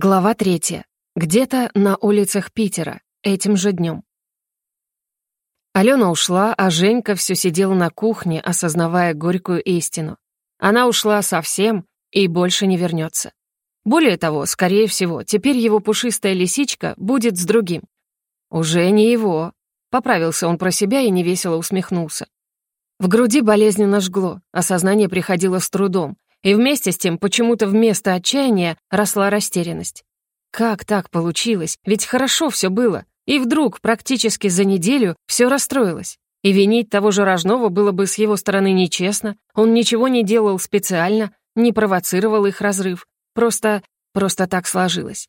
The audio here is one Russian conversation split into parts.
Глава третья. Где-то на улицах Питера. Этим же днем. Алена ушла, а Женька все сидела на кухне, осознавая горькую истину. Она ушла совсем и больше не вернется. Более того, скорее всего, теперь его пушистая лисичка будет с другим. Уже не его. Поправился он про себя и невесело усмехнулся. В груди болезненно жгло, осознание приходило с трудом, и вместе с тем почему-то вместо отчаяния росла растерянность. Как так получилось? Ведь хорошо все было. И вдруг, практически за неделю, все расстроилось. И винить того же Рожнова было бы с его стороны нечестно. Он ничего не делал специально, не провоцировал их разрыв. Просто, просто так сложилось.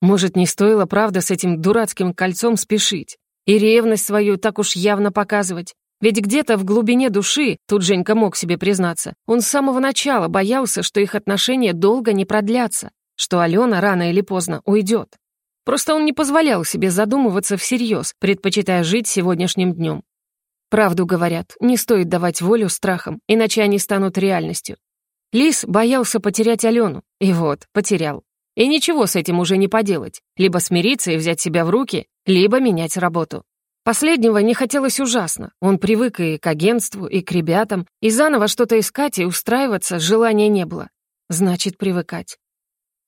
Может, не стоило, правда, с этим дурацким кольцом спешить? И ревность свою так уж явно показывать? Ведь где-то в глубине души, тут Женька мог себе признаться, он с самого начала боялся, что их отношения долго не продлятся, что Алена рано или поздно уйдет. Просто он не позволял себе задумываться всерьез, предпочитая жить сегодняшним днем. Правду говорят, не стоит давать волю страхам, иначе они станут реальностью. Лис боялся потерять Алену, и вот, потерял. И ничего с этим уже не поделать. Либо смириться и взять себя в руки, либо менять работу. Последнего не хотелось ужасно. Он привык и к агентству, и к ребятам, и заново что-то искать и устраиваться желания не было. Значит, привыкать.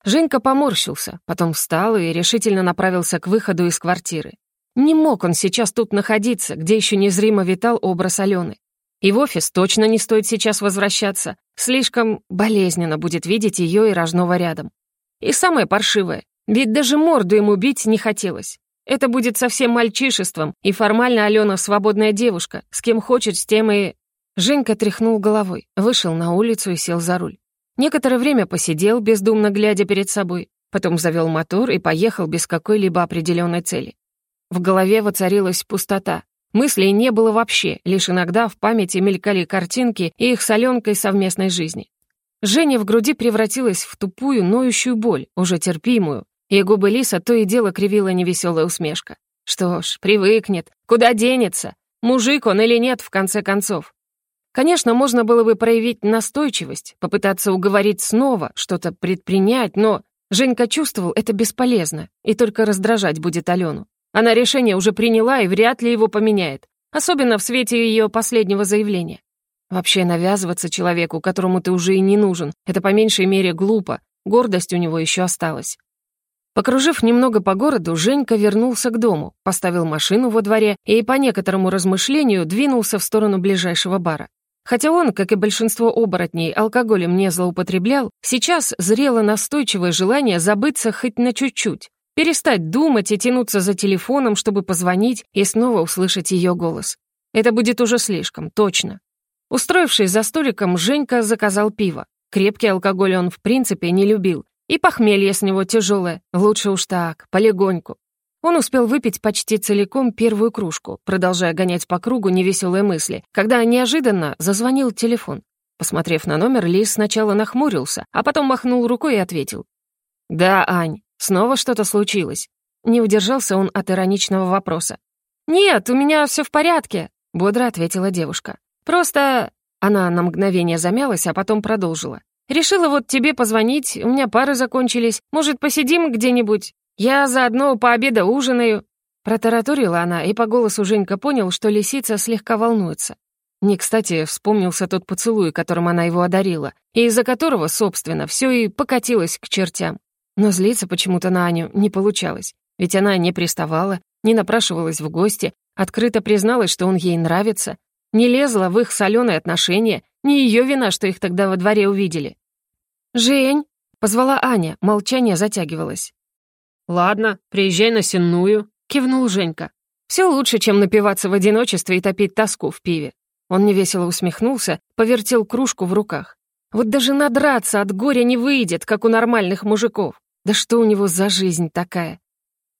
Женька поморщился, потом встал и решительно направился к выходу из квартиры. Не мог он сейчас тут находиться, где еще незримо витал образ Алены. И в офис точно не стоит сейчас возвращаться. Слишком болезненно будет видеть ее и Рожного рядом. И самое паршивое, ведь даже морду ему бить не хотелось. Это будет совсем мальчишеством, и формально Алена свободная девушка, с кем хочет, с тем и... Женька тряхнул головой, вышел на улицу и сел за руль. Некоторое время посидел, бездумно глядя перед собой, потом завел мотор и поехал без какой-либо определенной цели. В голове воцарилась пустота. Мыслей не было вообще, лишь иногда в памяти мелькали картинки и их с Аленкой совместной жизни. Женя в груди превратилась в тупую, ноющую боль, уже терпимую, и губы Лиса то и дело кривила невеселая усмешка. Что ж, привыкнет. Куда денется? Мужик он или нет, в конце концов? Конечно, можно было бы проявить настойчивость, попытаться уговорить снова, что-то предпринять, но Женька чувствовал, это бесполезно, и только раздражать будет Алену. Она решение уже приняла и вряд ли его поменяет, особенно в свете ее последнего заявления. Вообще навязываться человеку, которому ты уже и не нужен, это по меньшей мере глупо, гордость у него еще осталась. Покружив немного по городу, Женька вернулся к дому, поставил машину во дворе и, по некоторому размышлению, двинулся в сторону ближайшего бара. Хотя он, как и большинство оборотней, алкоголем не злоупотреблял, сейчас зрело настойчивое желание забыться хоть на чуть-чуть, перестать думать и тянуться за телефоном, чтобы позвонить и снова услышать ее голос. Это будет уже слишком, точно. Устроившись за столиком, Женька заказал пиво. Крепкий алкоголь он в принципе не любил, и похмелье с него тяжелое, лучше уж так, полегоньку. Он успел выпить почти целиком первую кружку, продолжая гонять по кругу невеселые мысли, когда неожиданно зазвонил телефон. Посмотрев на номер, Лис сначала нахмурился, а потом махнул рукой и ответил. «Да, Ань, снова что-то случилось?» Не удержался он от ироничного вопроса. «Нет, у меня все в порядке», — бодро ответила девушка. «Просто...» Она на мгновение замялась, а потом продолжила. Решила вот тебе позвонить, у меня пары закончились. Может, посидим где-нибудь? Я заодно пообеда ужинаю». Протараторила она, и по голосу Женька понял, что лисица слегка волнуется. Не кстати вспомнился тот поцелуй, которым она его одарила, и из-за которого, собственно, все и покатилось к чертям. Но злиться почему-то на Аню не получалось, ведь она не приставала, не напрашивалась в гости, открыто призналась, что он ей нравится, не лезла в их соленые отношения, не ее вина, что их тогда во дворе увидели. «Жень!» — позвала Аня, молчание затягивалось. «Ладно, приезжай на сенную», — кивнул Женька. «Все лучше, чем напиваться в одиночестве и топить тоску в пиве». Он невесело усмехнулся, повертел кружку в руках. «Вот даже надраться от горя не выйдет, как у нормальных мужиков. Да что у него за жизнь такая?»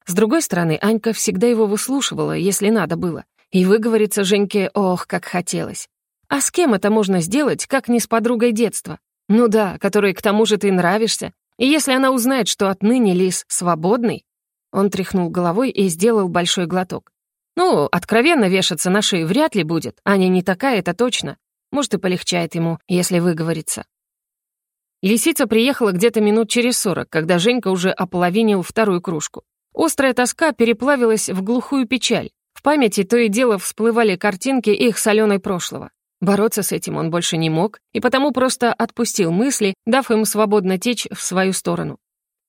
С другой стороны, Анька всегда его выслушивала, если надо было. И выговориться Женьке, ох, как хотелось. А с кем это можно сделать, как не с подругой детства? Ну да, которой к тому же ты нравишься. И если она узнает, что отныне Лис свободный... Он тряхнул головой и сделал большой глоток. Ну, откровенно вешаться на шею вряд ли будет. Аня не такая, это точно. Может, и полегчает ему, если выговорится. Лисица приехала где-то минут через сорок, когда Женька уже ополовинил вторую кружку. Острая тоска переплавилась в глухую печаль. Памяти то и дело всплывали картинки их соленой прошлого. Бороться с этим он больше не мог, и потому просто отпустил мысли, дав им свободно течь в свою сторону.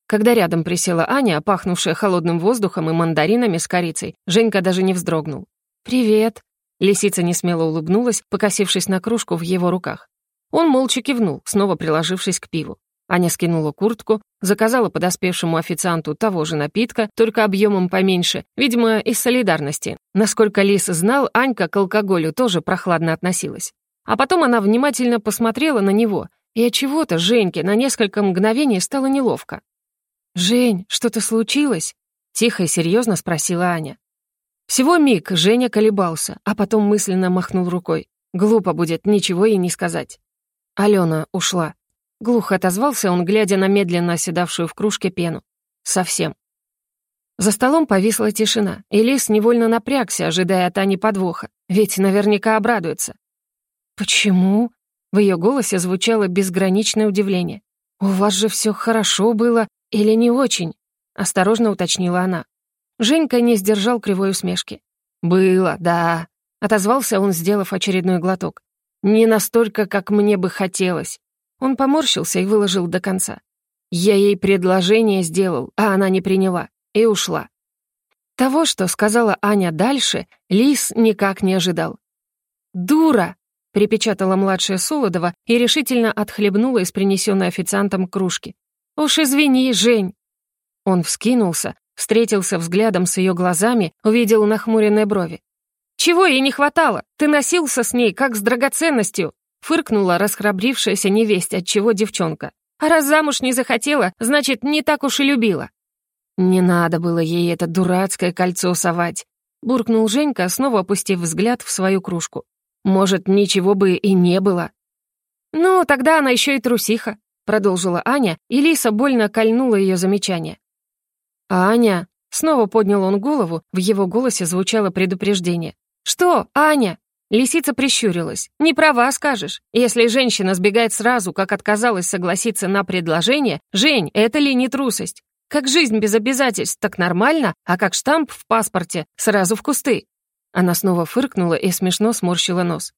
Когда рядом присела Аня, пахнувшая холодным воздухом и мандаринами с корицей, Женька даже не вздрогнул. «Привет!» Лисица несмело улыбнулась, покосившись на кружку в его руках. Он молча кивнул, снова приложившись к пиву. Аня скинула куртку, заказала подоспевшему официанту того же напитка, только объемом поменьше, видимо, из солидарности. Насколько Лис знал, Анька к алкоголю тоже прохладно относилась. А потом она внимательно посмотрела на него, и от чего-то Женьке на несколько мгновений стало неловко. «Жень, что-то случилось?» — тихо и серьезно спросила Аня. Всего миг Женя колебался, а потом мысленно махнул рукой. Глупо будет ничего ей не сказать. Алена ушла. Глухо отозвался он, глядя на медленно оседавшую в кружке пену. Совсем. За столом повисла тишина, и Лис невольно напрягся, ожидая от Ани подвоха, ведь наверняка обрадуется. «Почему?» — в ее голосе звучало безграничное удивление. «У вас же все хорошо было или не очень?» — осторожно уточнила она. Женька не сдержал кривой усмешки. «Было, да», — отозвался он, сделав очередной глоток. Не настолько, как мне бы хотелось. Он поморщился и выложил до конца. Я ей предложение сделал, а она не приняла. И ушла. Того, что сказала Аня дальше, Лис никак не ожидал. «Дура!» — припечатала младшая Солодова и решительно отхлебнула из принесенной официантом кружки. «Уж извини, Жень!» Он вскинулся, встретился взглядом с ее глазами, увидел нахмуренные брови. «Чего ей не хватало? Ты носился с ней, как с драгоценностью!» Фыркнула расхрабрившаяся невесть, отчего девчонка. «А раз замуж не захотела, значит, не так уж и любила». «Не надо было ей это дурацкое кольцо совать», буркнул Женька, снова опустив взгляд в свою кружку. «Может, ничего бы и не было». «Ну, тогда она еще и трусиха», продолжила Аня, и Лиса больно кольнула ее замечание. «Аня!» — снова поднял он голову, в его голосе звучало предупреждение. «Что, Аня?» Лисица прищурилась. «Не права скажешь. Если женщина сбегает сразу, как отказалась согласиться на предложение, Жень, это ли не трусость? Как жизнь без обязательств, так нормально, а как штамп в паспорте, сразу в кусты». Она снова фыркнула и смешно сморщила нос.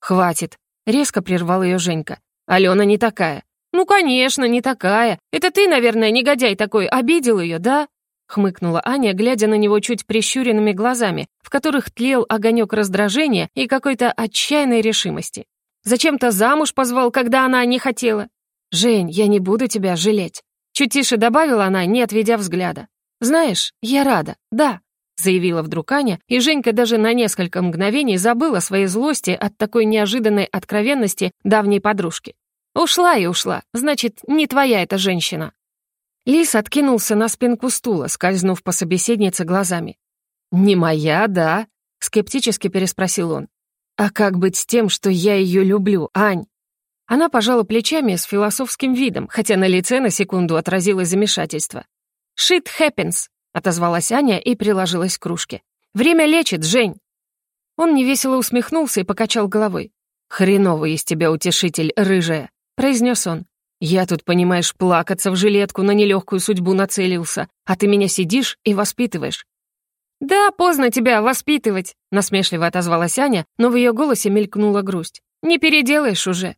«Хватит», — резко прервал ее Женька. «Алена не такая». «Ну, конечно, не такая. Это ты, наверное, негодяй такой, обидел ее, да?» Хмыкнула Аня, глядя на него чуть прищуренными глазами, в которых тлел огонек раздражения и какой-то отчаянной решимости. «Зачем-то замуж позвал, когда она не хотела?» «Жень, я не буду тебя жалеть», — чуть тише добавила она, не отведя взгляда. «Знаешь, я рада, да», — заявила вдруг Аня, и Женька даже на несколько мгновений забыла своей злости от такой неожиданной откровенности давней подружки. «Ушла и ушла, значит, не твоя эта женщина». Лис откинулся на спинку стула, скользнув по собеседнице глазами. «Не моя, да?» — скептически переспросил он. «А как быть с тем, что я ее люблю, Ань?» Она пожала плечами с философским видом, хотя на лице на секунду отразилось замешательство. «Shit happens», — отозвалась Аня и приложилась к кружке. «Время лечит, Жень». Он невесело усмехнулся и покачал головой. «Хреновый из тебя утешитель, рыжая», — произнес он. Я тут, понимаешь, плакаться в жилетку на нелегкую судьбу нацелился, а ты меня сидишь и воспитываешь». «Да, поздно тебя воспитывать», — насмешливо отозвалась Аня, но в ее голосе мелькнула грусть. «Не переделаешь уже».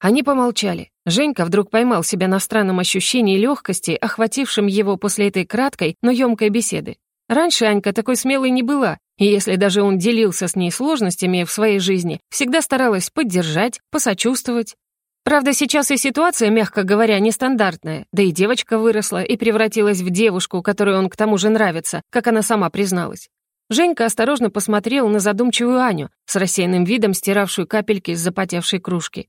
Они помолчали. Женька вдруг поймал себя на странном ощущении легкости, охватившем его после этой краткой, но емкой беседы. Раньше Анька такой смелой не была, и если даже он делился с ней сложностями в своей жизни, всегда старалась поддержать, посочувствовать, Правда, сейчас и ситуация, мягко говоря, нестандартная, да и девочка выросла и превратилась в девушку, которой он к тому же нравится, как она сама призналась. Женька осторожно посмотрел на задумчивую Аню, с рассеянным видом стиравшую капельки с запотевшей кружки.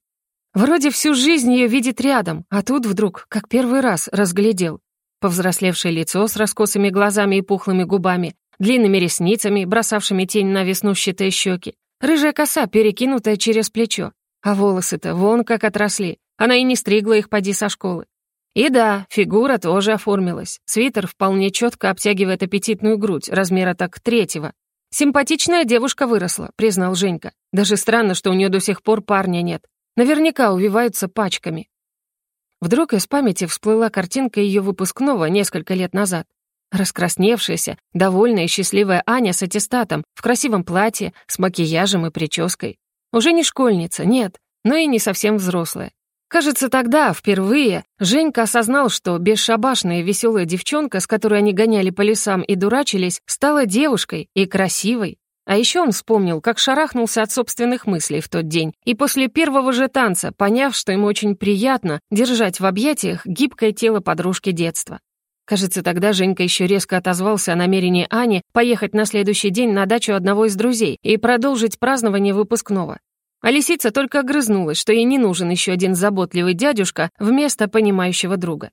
Вроде всю жизнь ее видит рядом, а тут вдруг, как первый раз, разглядел. Повзрослевшее лицо с раскосыми глазами и пухлыми губами, длинными ресницами, бросавшими тень на веснущатые щеки, рыжая коса, перекинутая через плечо, а волосы-то вон как отросли. Она и не стригла их поди со школы. И да, фигура тоже оформилась. Свитер вполне четко обтягивает аппетитную грудь, размера так третьего. Симпатичная девушка выросла, признал Женька. Даже странно, что у нее до сих пор парня нет. Наверняка увиваются пачками. Вдруг из памяти всплыла картинка ее выпускного несколько лет назад. Раскрасневшаяся, довольная и счастливая Аня с аттестатом, в красивом платье, с макияжем и прической. Уже не школьница, нет, но и не совсем взрослая. Кажется, тогда, впервые, Женька осознал, что бесшабашная веселая девчонка, с которой они гоняли по лесам и дурачились, стала девушкой и красивой. А еще он вспомнил, как шарахнулся от собственных мыслей в тот день, и после первого же танца, поняв, что ему очень приятно держать в объятиях гибкое тело подружки детства. Кажется, тогда Женька еще резко отозвался о намерении Ани поехать на следующий день на дачу одного из друзей и продолжить празднование выпускного. А лисица только огрызнулась, что ей не нужен еще один заботливый дядюшка вместо понимающего друга.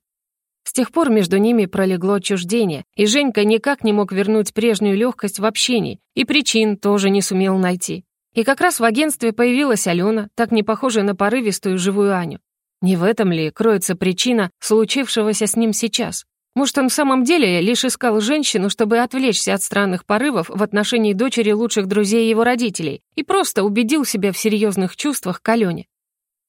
С тех пор между ними пролегло отчуждение, и Женька никак не мог вернуть прежнюю легкость в общении, и причин тоже не сумел найти. И как раз в агентстве появилась Алена, так не похожая на порывистую живую Аню. Не в этом ли кроется причина случившегося с ним сейчас? Может, он в самом деле лишь искал женщину, чтобы отвлечься от странных порывов в отношении дочери лучших друзей его родителей и просто убедил себя в серьезных чувствах к Алене.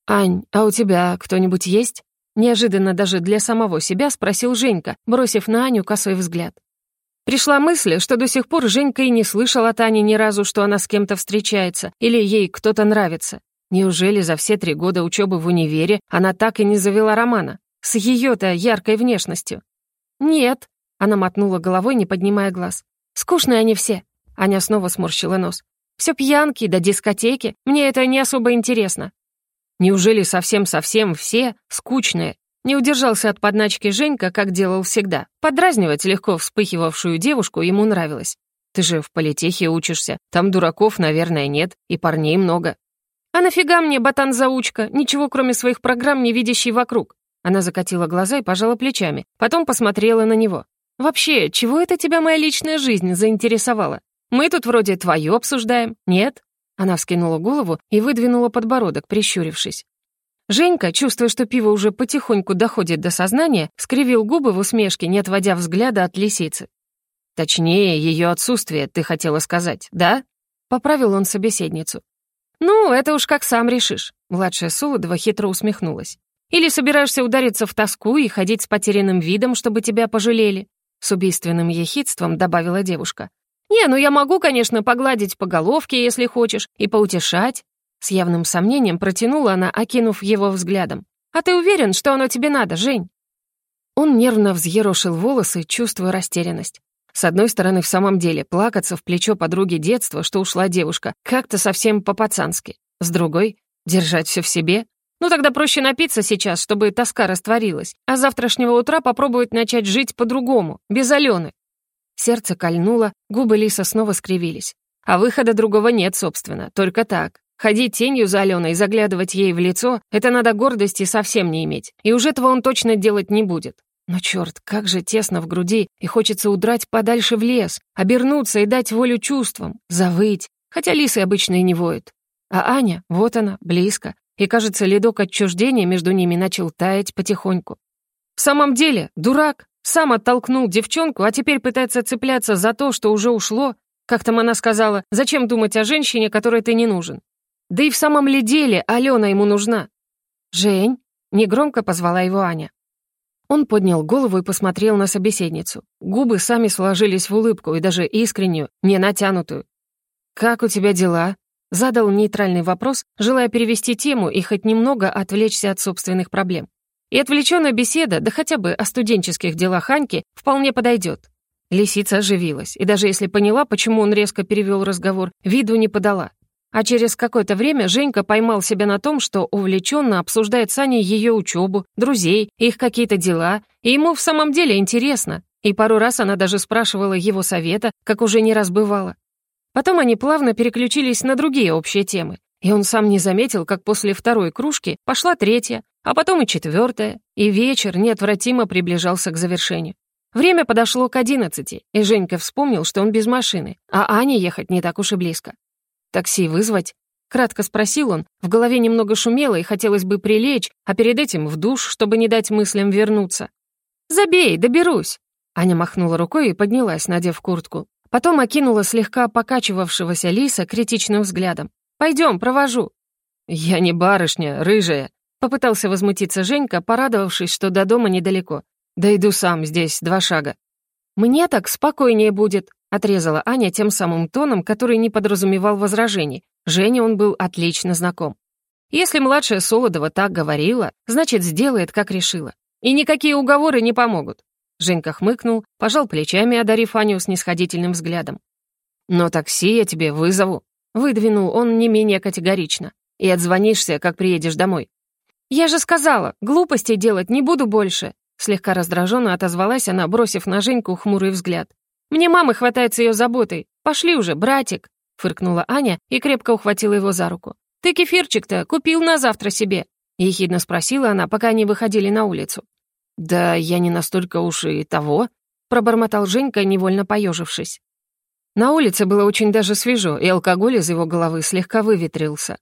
«Ань, а у тебя кто-нибудь есть?» Неожиданно даже для самого себя спросил Женька, бросив на Аню косой взгляд. Пришла мысль, что до сих пор Женька и не слышал от Ани ни разу, что она с кем-то встречается или ей кто-то нравится. Неужели за все три года учебы в универе она так и не завела романа? С ее-то яркой внешностью. «Нет», — она мотнула головой, не поднимая глаз. «Скучные они все». Аня снова сморщила нос. «Все пьянки да дискотеки. Мне это не особо интересно». Неужели совсем-совсем все скучные? Не удержался от подначки Женька, как делал всегда. Подразнивать легко вспыхивавшую девушку ему нравилось. «Ты же в политехе учишься. Там дураков, наверное, нет, и парней много». «А нафига мне, ботан-заучка, ничего кроме своих программ не видящий вокруг? Она закатила глаза и пожала плечами, потом посмотрела на него. «Вообще, чего это тебя моя личная жизнь заинтересовала? Мы тут вроде твою обсуждаем, нет?» Она вскинула голову и выдвинула подбородок, прищурившись. Женька, чувствуя, что пиво уже потихоньку доходит до сознания, скривил губы в усмешке, не отводя взгляда от лисицы. «Точнее, ее отсутствие, ты хотела сказать, да?» Поправил он собеседницу. «Ну, это уж как сам решишь», — младшая Солодова хитро усмехнулась. Или собираешься удариться в тоску и ходить с потерянным видом, чтобы тебя пожалели?» С убийственным ехидством добавила девушка. «Не, ну я могу, конечно, погладить по головке, если хочешь, и поутешать». С явным сомнением протянула она, окинув его взглядом. «А ты уверен, что оно тебе надо, Жень?» Он нервно взъерошил волосы, чувствуя растерянность. С одной стороны, в самом деле, плакаться в плечо подруги детства, что ушла девушка, как-то совсем по-пацански. С другой, держать все в себе, ну тогда проще напиться сейчас, чтобы тоска растворилась, а завтрашнего утра попробовать начать жить по-другому, без Алены. Сердце кольнуло, губы Лиса снова скривились. А выхода другого нет, собственно, только так. Ходить тенью за Аленой и заглядывать ей в лицо — это надо гордости совсем не иметь, и уже этого он точно делать не будет. Но черт, как же тесно в груди, и хочется удрать подальше в лес, обернуться и дать волю чувствам, завыть, хотя лисы обычно и не воют. А Аня, вот она, близко, и, кажется, ледок отчуждения между ними начал таять потихоньку. В самом деле, дурак, сам оттолкнул девчонку, а теперь пытается цепляться за то, что уже ушло. Как там она сказала, зачем думать о женщине, которой ты не нужен? Да и в самом ли деле Алена ему нужна? «Жень», — негромко позвала его Аня. Он поднял голову и посмотрел на собеседницу. Губы сами сложились в улыбку и даже искреннюю, не натянутую. «Как у тебя дела?» Задал нейтральный вопрос, желая перевести тему и хоть немного отвлечься от собственных проблем. И отвлеченная беседа, да хотя бы о студенческих делах Аньки, вполне подойдет. Лисица оживилась, и даже если поняла, почему он резко перевел разговор, виду не подала. А через какое-то время Женька поймал себя на том, что увлеченно обсуждает с Аней ее учебу, друзей, их какие-то дела, и ему в самом деле интересно. И пару раз она даже спрашивала его совета, как уже не раз бывало. Потом они плавно переключились на другие общие темы, и он сам не заметил, как после второй кружки пошла третья, а потом и четвертая, и вечер неотвратимо приближался к завершению. Время подошло к одиннадцати, и Женька вспомнил, что он без машины, а Ане ехать не так уж и близко. «Такси вызвать?» — кратко спросил он, в голове немного шумело и хотелось бы прилечь, а перед этим в душ, чтобы не дать мыслям вернуться. «Забей, доберусь!» Аня махнула рукой и поднялась, надев куртку. Потом окинула слегка покачивавшегося лиса критичным взглядом. «Пойдем, провожу». «Я не барышня, рыжая», — Попытался возмутиться Женька, порадовавшись, что до дома недалеко. «Да иду сам, здесь два шага». «Мне так спокойнее будет», — отрезала Аня тем самым тоном, который не подразумевал возражений. Жене он был отлично знаком. Если младшая Солодова так говорила, значит, сделает, как решила. И никакие уговоры не помогут. Женька хмыкнул, пожал плечами, одарив Аню снисходительным взглядом. «Но такси я тебе вызову», — выдвинул он не менее категорично. «И отзвонишься, как приедешь домой. «Я же сказала, глупостей делать не буду больше!» Слегка раздраженно отозвалась она, бросив на Женьку хмурый взгляд. «Мне мамы хватается ее заботой. Пошли уже, братик!» Фыркнула Аня и крепко ухватила его за руку. «Ты кефирчик-то купил на завтра себе?» Ехидно спросила она, пока они выходили на улицу. «Да я не настолько уж и того», — пробормотал Женька, невольно поежившись. На улице было очень даже свежо, и алкоголь из его головы слегка выветрился.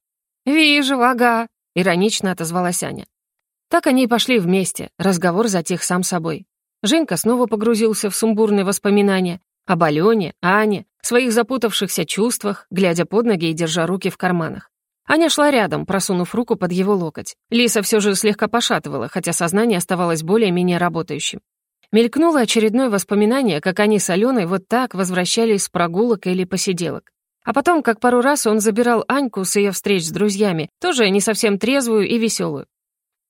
«Вижу, ага», — иронично отозвалась Аня. Так они и пошли вместе, разговор затих сам собой. Женька снова погрузился в сумбурные воспоминания об Алене, Ане, своих запутавшихся чувствах, глядя под ноги и держа руки в карманах. Аня шла рядом, просунув руку под его локоть. Лиса все же слегка пошатывала, хотя сознание оставалось более-менее работающим. Мелькнуло очередное воспоминание, как они с Аленой вот так возвращались с прогулок или посиделок. А потом, как пару раз он забирал Аньку с ее встреч с друзьями, тоже не совсем трезвую и веселую.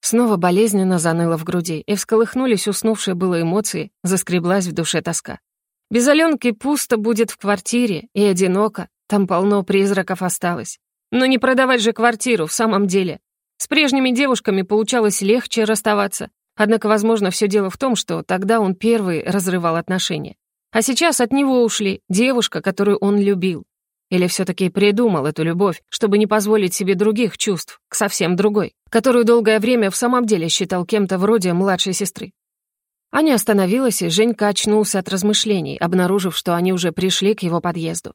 Снова болезненно заныло в груди, и всколыхнулись уснувшие было эмоции, заскреблась в душе тоска. Без Аленки пусто будет в квартире и одиноко, там полно призраков осталось. Но не продавать же квартиру в самом деле. С прежними девушками получалось легче расставаться, однако, возможно, все дело в том, что тогда он первый разрывал отношения. А сейчас от него ушли девушка, которую он любил. Или все-таки придумал эту любовь, чтобы не позволить себе других чувств, к совсем другой, которую долгое время в самом деле считал кем-то вроде младшей сестры. Аня остановилась, и Женька очнулся от размышлений, обнаружив, что они уже пришли к его подъезду.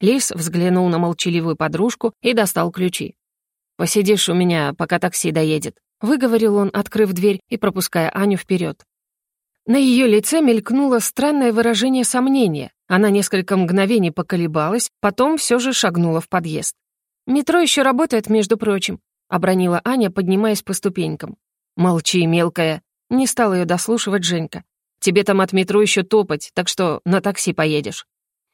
Лис взглянул на молчаливую подружку и достал ключи. «Посидишь у меня, пока такси доедет», — выговорил он, открыв дверь и пропуская Аню вперед. На ее лице мелькнуло странное выражение сомнения. Она несколько мгновений поколебалась, потом все же шагнула в подъезд. «Метро еще работает, между прочим», — обронила Аня, поднимаясь по ступенькам. «Молчи, мелкая», — не стала ее дослушивать Женька. «Тебе там от метро еще топать, так что на такси поедешь».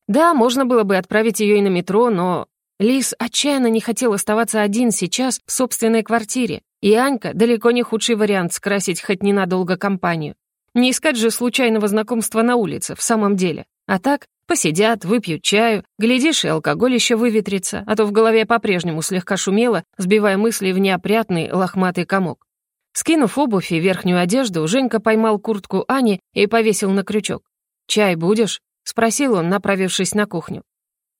Да, можно было бы отправить ее и на метро, но... Лис отчаянно не хотел оставаться один сейчас в собственной квартире, и Анька — далеко не худший вариант скрасить хоть ненадолго компанию. Не искать же случайного знакомства на улице, в самом деле. А так, посидят, выпьют чаю, глядишь, и алкоголь еще выветрится, а то в голове по-прежнему слегка шумело, сбивая мысли в неопрятный лохматый комок. Скинув обувь и верхнюю одежду, Женька поймал куртку Ани и повесил на крючок. «Чай будешь?» — спросил он, направившись на кухню.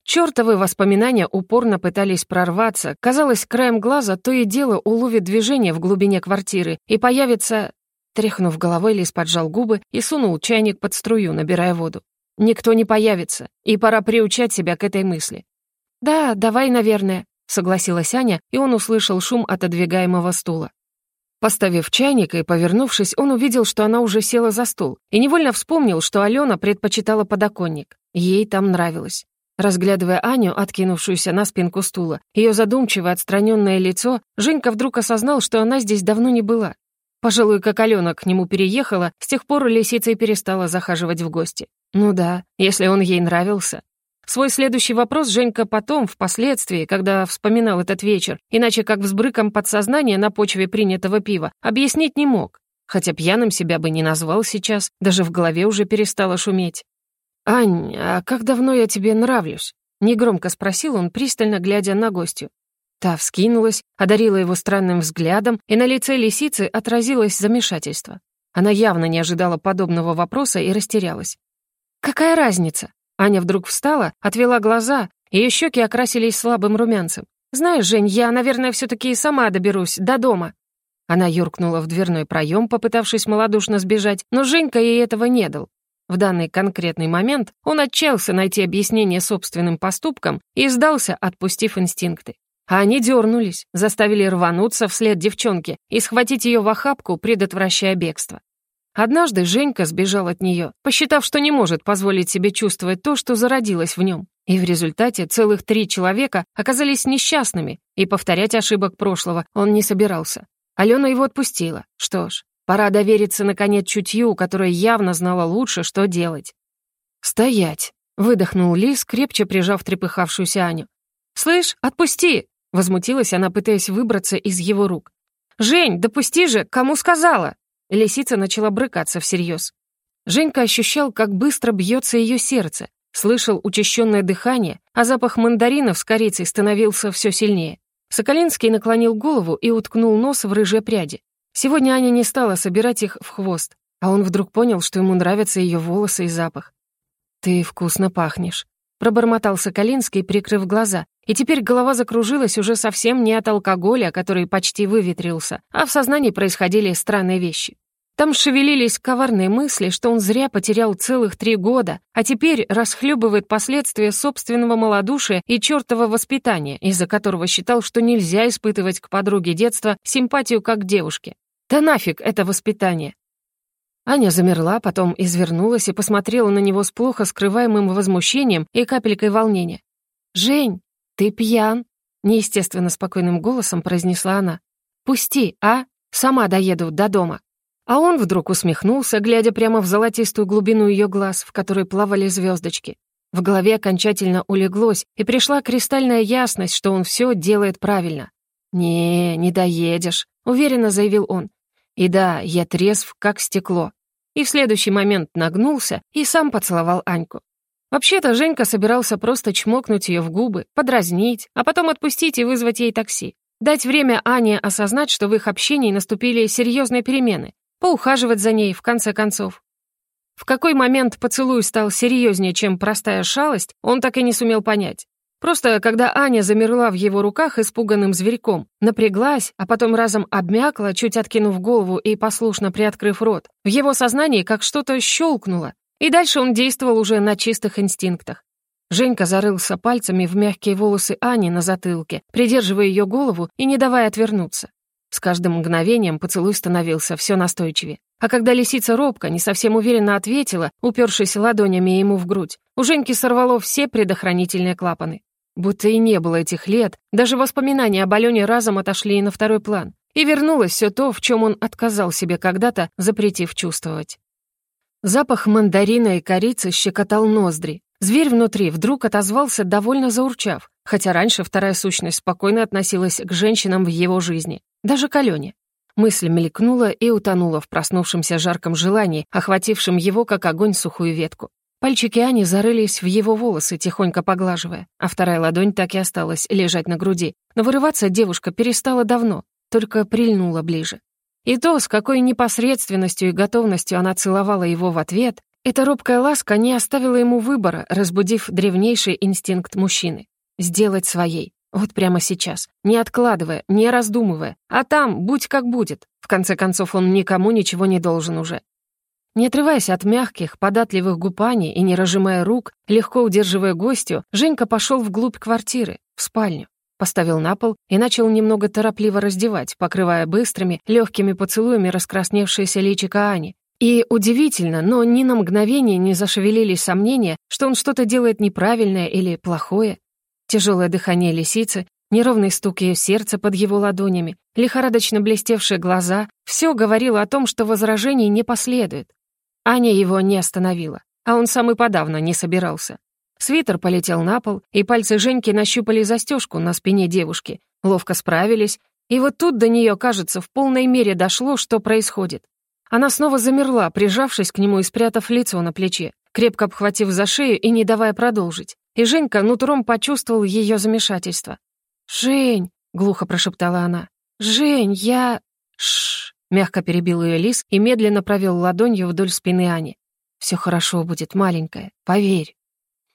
Чёртовы воспоминания упорно пытались прорваться. Казалось, краем глаза то и дело уловит движение в глубине квартиры и появится... Тряхнув головой, Лис поджал губы и сунул чайник под струю, набирая воду. Никто не появится, и пора приучать себя к этой мысли. «Да, давай, наверное», — согласилась Аня, и он услышал шум отодвигаемого стула. Поставив чайник и повернувшись, он увидел, что она уже села за стол, и невольно вспомнил, что Алена предпочитала подоконник. Ей там нравилось. Разглядывая Аню, откинувшуюся на спинку стула, ее задумчивое отстраненное лицо, Женька вдруг осознал, что она здесь давно не была. Пожалуй, как Алена к нему переехала, с тех пор лисица и перестала захаживать в гости. Ну да, если он ей нравился. Свой следующий вопрос Женька потом, впоследствии, когда вспоминал этот вечер, иначе как взбрыком подсознания на почве принятого пива, объяснить не мог. Хотя пьяным себя бы не назвал сейчас, даже в голове уже перестало шуметь. «Ань, а как давно я тебе нравлюсь?» — негромко спросил он, пристально глядя на гостью. Та вскинулась, одарила его странным взглядом, и на лице лисицы отразилось замешательство. Она явно не ожидала подобного вопроса и растерялась. «Какая разница?» Аня вдруг встала, отвела глаза, ее щеки окрасились слабым румянцем. «Знаешь, Жень, я, наверное, все-таки сама доберусь до дома». Она юркнула в дверной проем, попытавшись малодушно сбежать, но Женька ей этого не дал. В данный конкретный момент он отчаялся найти объяснение собственным поступкам и сдался, отпустив инстинкты. А они дернулись, заставили рвануться вслед девчонки и схватить ее в охапку, предотвращая бегство. Однажды Женька сбежал от нее, посчитав, что не может позволить себе чувствовать то, что зародилось в нем. И в результате целых три человека оказались несчастными, и повторять ошибок прошлого он не собирался. Алена его отпустила. Что ж, пора довериться, наконец, чутью, которое явно знала лучше, что делать. «Стоять!» — выдохнул Лис, крепче прижав трепыхавшуюся Аню. «Слышь, отпусти!» — возмутилась она, пытаясь выбраться из его рук. «Жень, допусти же, кому сказала?» Лисица начала брыкаться всерьез. Женька ощущал, как быстро бьется ее сердце, слышал учащенное дыхание, а запах мандаринов с корицей становился все сильнее. Соколинский наклонил голову и уткнул нос в рыжие пряди. Сегодня Аня не стала собирать их в хвост, а он вдруг понял, что ему нравятся ее волосы и запах. «Ты вкусно пахнешь», — пробормотал Соколинский, прикрыв глаза, и теперь голова закружилась уже совсем не от алкоголя, который почти выветрился, а в сознании происходили странные вещи. Там шевелились коварные мысли, что он зря потерял целых три года, а теперь расхлебывает последствия собственного малодушия и чертова воспитания, из-за которого считал, что нельзя испытывать к подруге детства симпатию как к девушке. Да нафиг это воспитание. Аня замерла, потом извернулась и посмотрела на него с плохо скрываемым возмущением и капелькой волнения. «Жень, ты пьян», — неестественно спокойным голосом произнесла она. «Пусти, а? Сама доеду до дома». А он вдруг усмехнулся, глядя прямо в золотистую глубину ее глаз, в которой плавали звездочки. В голове окончательно улеглось, и пришла кристальная ясность, что он все делает правильно. «Не, не доедешь», — уверенно заявил он. «И да, я трезв, как стекло». И в следующий момент нагнулся и сам поцеловал Аньку. Вообще-то Женька собирался просто чмокнуть ее в губы, подразнить, а потом отпустить и вызвать ей такси. Дать время Ане осознать, что в их общении наступили серьезные перемены, поухаживать за ней, в конце концов. В какой момент поцелуй стал серьезнее, чем простая шалость, он так и не сумел понять. Просто когда Аня замерла в его руках испуганным зверьком, напряглась, а потом разом обмякла, чуть откинув голову и послушно приоткрыв рот, в его сознании как что-то щелкнуло, и дальше он действовал уже на чистых инстинктах. Женька зарылся пальцами в мягкие волосы Ани на затылке, придерживая ее голову и не давая отвернуться. С каждым мгновением поцелуй становился все настойчивее. А когда лисица робко, не совсем уверенно ответила, упершись ладонями ему в грудь, у Женьки сорвало все предохранительные клапаны. Будто и не было этих лет, даже воспоминания об Алене разом отошли на второй план. И вернулось все то, в чем он отказал себе когда-то, запретив чувствовать. Запах мандарина и корицы щекотал ноздри. Зверь внутри вдруг отозвался, довольно заурчав, хотя раньше вторая сущность спокойно относилась к женщинам в его жизни. Даже к Алене. Мысль мелькнула и утонула в проснувшемся жарком желании, охватившем его, как огонь, сухую ветку. Пальчики Ани зарылись в его волосы, тихонько поглаживая, а вторая ладонь так и осталась лежать на груди. Но вырываться девушка перестала давно, только прильнула ближе. И то, с какой непосредственностью и готовностью она целовала его в ответ, эта робкая ласка не оставила ему выбора, разбудив древнейший инстинкт мужчины — сделать своей. Вот прямо сейчас, не откладывая, не раздумывая. А там, будь как будет. В конце концов, он никому ничего не должен уже. Не отрываясь от мягких, податливых гупаний и не разжимая рук, легко удерживая гостю, Женька пошел вглубь квартиры, в спальню. Поставил на пол и начал немного торопливо раздевать, покрывая быстрыми, легкими поцелуями раскрасневшееся личико Ани. И удивительно, но ни на мгновение не зашевелились сомнения, что он что-то делает неправильное или плохое. Тяжелое дыхание лисицы, неровный стук ее сердца под его ладонями, лихорадочно блестевшие глаза — все говорило о том, что возражений не последует. Аня его не остановила, а он сам и подавно не собирался. Свитер полетел на пол, и пальцы Женьки нащупали застежку на спине девушки, ловко справились, и вот тут до нее, кажется, в полной мере дошло, что происходит. Она снова замерла, прижавшись к нему и спрятав лицо на плече, крепко обхватив за шею и не давая продолжить и Женька нутром почувствовал ее замешательство. «Жень!» — глухо прошептала она. «Жень, я...» «Шш!» — мягко перебил ее лис и медленно провел ладонью вдоль спины Ани. «Все хорошо будет, маленькая, поверь».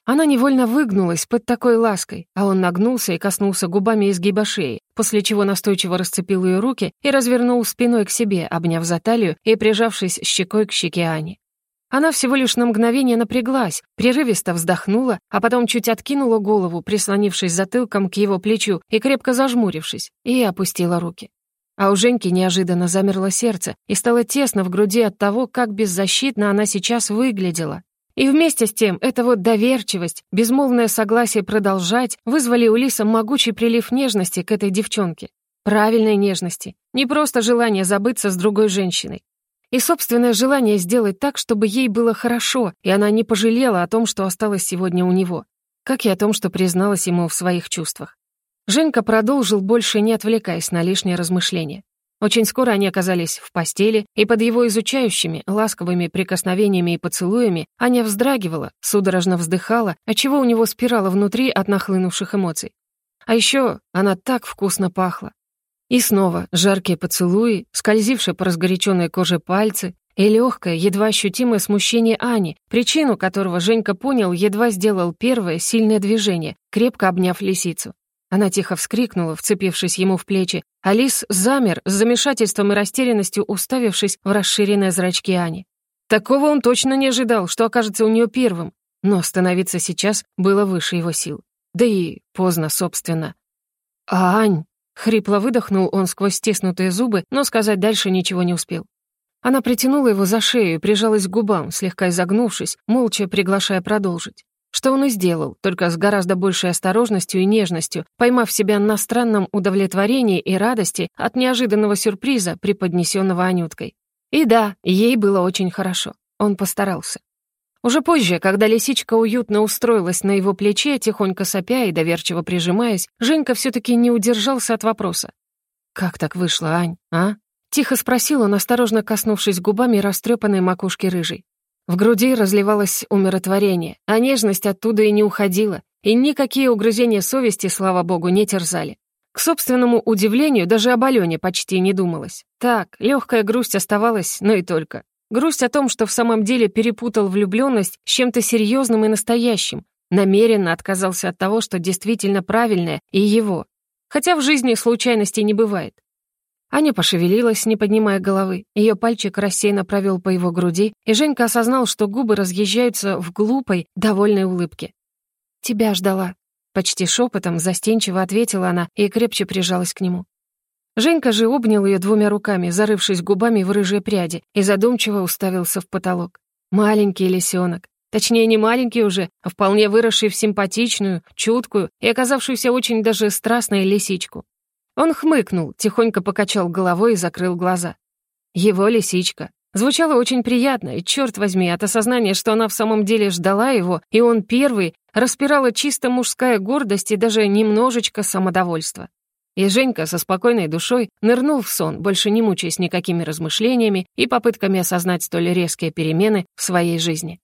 Она невольно выгнулась под такой лаской, а он нагнулся и коснулся губами изгиба шеи, после чего настойчиво расцепил ее руки и развернул спиной к себе, обняв за талию и прижавшись щекой к щеке Ани. Она всего лишь на мгновение напряглась, прерывисто вздохнула, а потом чуть откинула голову, прислонившись затылком к его плечу и крепко зажмурившись, и опустила руки. А у Женьки неожиданно замерло сердце и стало тесно в груди от того, как беззащитно она сейчас выглядела. И вместе с тем, эта вот доверчивость, безмолвное согласие продолжать вызвали у Лиса могучий прилив нежности к этой девчонке. правильной нежности, не просто желание забыться с другой женщиной. И собственное желание сделать так, чтобы ей было хорошо, и она не пожалела о том, что осталось сегодня у него, как и о том, что призналась ему в своих чувствах. Женька продолжил, больше не отвлекаясь на лишние размышления. Очень скоро они оказались в постели, и под его изучающими, ласковыми прикосновениями и поцелуями Аня вздрагивала, судорожно вздыхала, отчего у него спирала внутри от нахлынувших эмоций. А еще она так вкусно пахла. И снова жаркие поцелуи, скользившие по разгоряченной коже пальцы, и легкое, едва ощутимое смущение Ани, причину которого Женька понял, едва сделал первое сильное движение, крепко обняв лисицу. Она тихо вскрикнула, вцепившись ему в плечи, а лис замер с замешательством и растерянностью, уставившись в расширенные зрачки Ани. Такого он точно не ожидал, что окажется у нее первым, но остановиться сейчас было выше его сил. Да и поздно, собственно. «Ань!» — хрипло выдохнул он сквозь стиснутые зубы, но сказать дальше ничего не успел. Она притянула его за шею и прижалась к губам, слегка изогнувшись, молча приглашая продолжить. Что он и сделал, только с гораздо большей осторожностью и нежностью, поймав себя на странном удовлетворении и радости от неожиданного сюрприза, преподнесенного Анюткой. И да, ей было очень хорошо. Он постарался. Уже позже, когда лисичка уютно устроилась на его плече, тихонько сопя и доверчиво прижимаясь, Женька все-таки не удержался от вопроса. «Как так вышло, Ань, а?» Тихо спросил он, осторожно коснувшись губами растрепанной макушки рыжей. В груди разливалось умиротворение, а нежность оттуда и не уходила, и никакие угрызения совести, слава богу, не терзали. К собственному удивлению, даже об Алене почти не думалось. Так, легкая грусть оставалась, но и только. Грусть о том, что в самом деле перепутал влюбленность с чем-то серьезным и настоящим, намеренно отказался от того, что действительно правильное, и его. Хотя в жизни случайностей не бывает. Аня пошевелилась, не поднимая головы. Ее пальчик рассеянно провел по его груди, и Женька осознал, что губы разъезжаются в глупой, довольной улыбке. «Тебя ждала», — почти шепотом, застенчиво ответила она и крепче прижалась к нему. Женька же обнял ее двумя руками, зарывшись губами в рыжие пряди, и задумчиво уставился в потолок. Маленький лисенок. Точнее, не маленький уже, а вполне выросший в симпатичную, чуткую и оказавшуюся очень даже страстной лисичку. Он хмыкнул, тихонько покачал головой и закрыл глаза. Его лисичка. Звучало очень приятно, и, черт возьми, от осознания, что она в самом деле ждала его, и он первый, распирала чисто мужская гордость и даже немножечко самодовольство. И Женька со спокойной душой нырнул в сон, больше не мучаясь никакими размышлениями и попытками осознать столь резкие перемены в своей жизни.